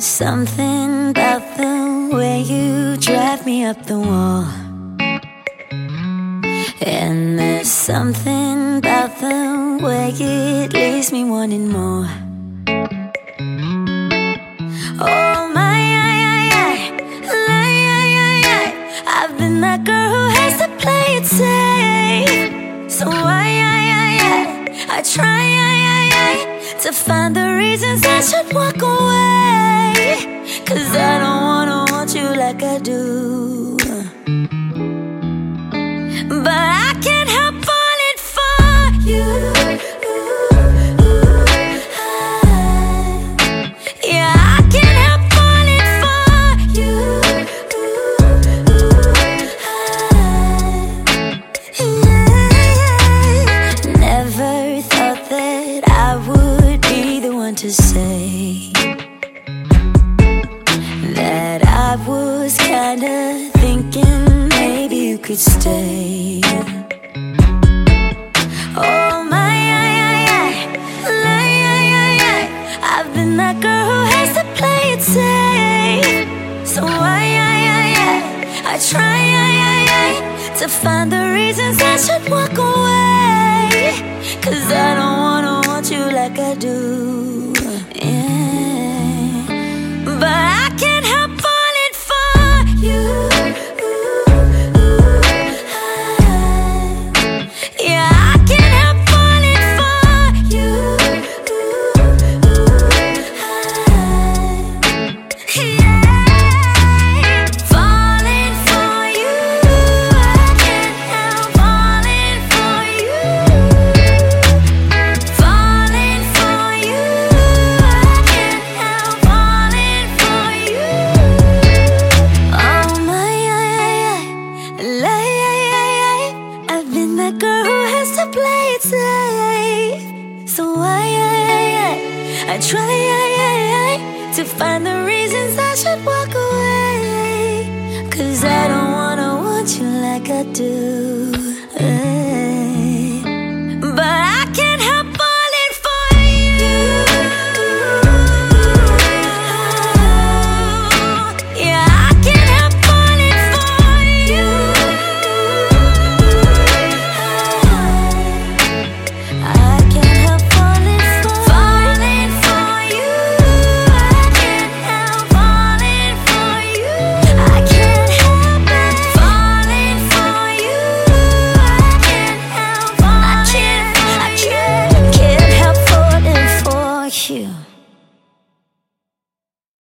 Something about the way you drive me up the wall. And there's something about the way it leaves me wanting more. To find the reasons I should walk away. Cause I don't wanna want you like I do. To say that I was kinda thinking maybe you could stay. Oh my, I, I, I, I, I, I, I've been that girl who has to play it safe. So I, I, I, I, I try, I, I, I, to find the reasons I should walk away. Cause I don't wanna want you like I do. Yeah. To play it safe. So I, I try to find the reasons I should walk away. Cause I don't wanna want you like I do.